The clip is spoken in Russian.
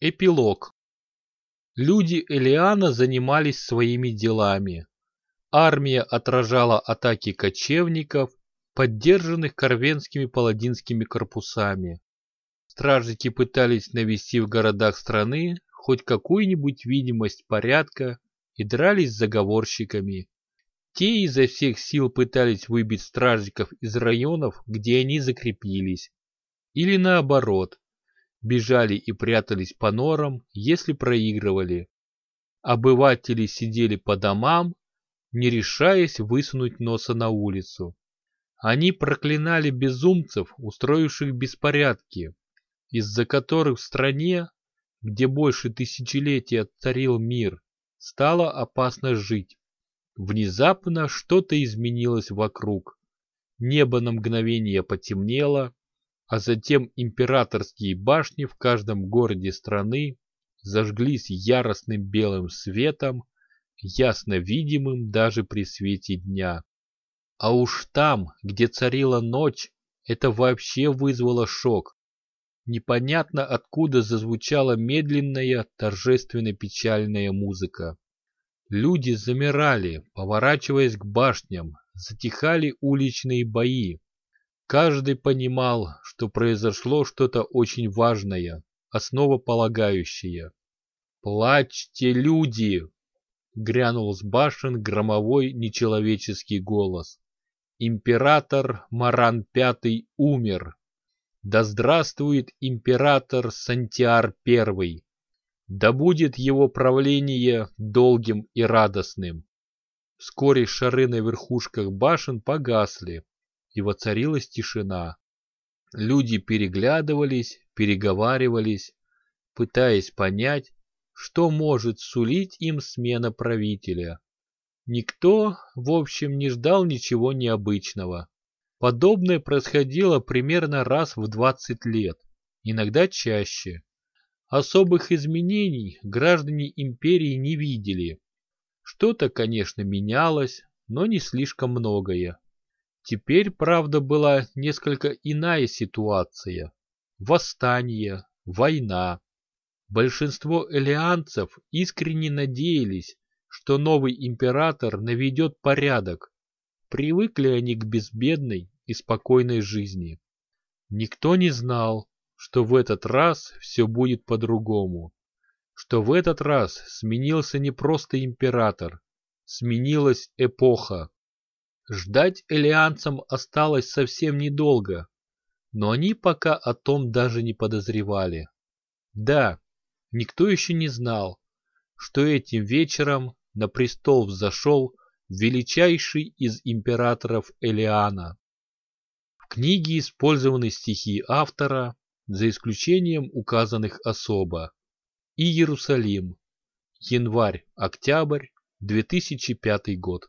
Эпилог. Люди Элиана занимались своими делами. Армия отражала атаки кочевников, поддержанных корвенскими паладинскими корпусами. Стражники пытались навести в городах страны хоть какую-нибудь видимость порядка и дрались с заговорщиками. Те изо всех сил пытались выбить стражников из районов, где они закрепились. Или наоборот, бежали и прятались по норам, если проигрывали. Обыватели сидели по домам, не решаясь высунуть носа на улицу. Они проклинали безумцев, устроивших беспорядки, из-за которых в стране, где больше тысячелетия царил мир, стало опасно жить. Внезапно что-то изменилось вокруг. Небо на мгновение потемнело, а затем императорские башни в каждом городе страны зажглись яростным белым светом, ясно видимым даже при свете дня. А уж там, где царила ночь, это вообще вызвало шок. Непонятно откуда зазвучала медленная, торжественно-печальная музыка. Люди замирали, поворачиваясь к башням, затихали уличные бои, Каждый понимал, что произошло что-то очень важное, основополагающее. «Плачьте, люди!» — грянул с башен громовой нечеловеческий голос. «Император Маран Пятый умер! Да здравствует император Сантиар Первый! Да будет его правление долгим и радостным!» Вскоре шары на верхушках башен погасли, и воцарилась тишина. Люди переглядывались, переговаривались, пытаясь понять, что может сулить им смена правителя. Никто, в общем, не ждал ничего необычного. Подобное происходило примерно раз в 20 лет, иногда чаще. Особых изменений граждане империи не видели. Что-то, конечно, менялось, но не слишком многое. Теперь, правда, была несколько иная ситуация. Восстание, война. Большинство элеанцев искренне надеялись, что новый император наведет порядок. Привыкли они к безбедной и спокойной жизни. Никто не знал, что в этот раз все будет по-другому. Что в этот раз сменился не просто император, сменилась эпоха. Ждать элианцам осталось совсем недолго, но они пока о том даже не подозревали. Да, никто еще не знал, что этим вечером на престол взошел величайший из императоров Элиана. В книге использованы стихи автора, за исключением указанных особо. И Иерусалим. Январь-октябрь 2005 год.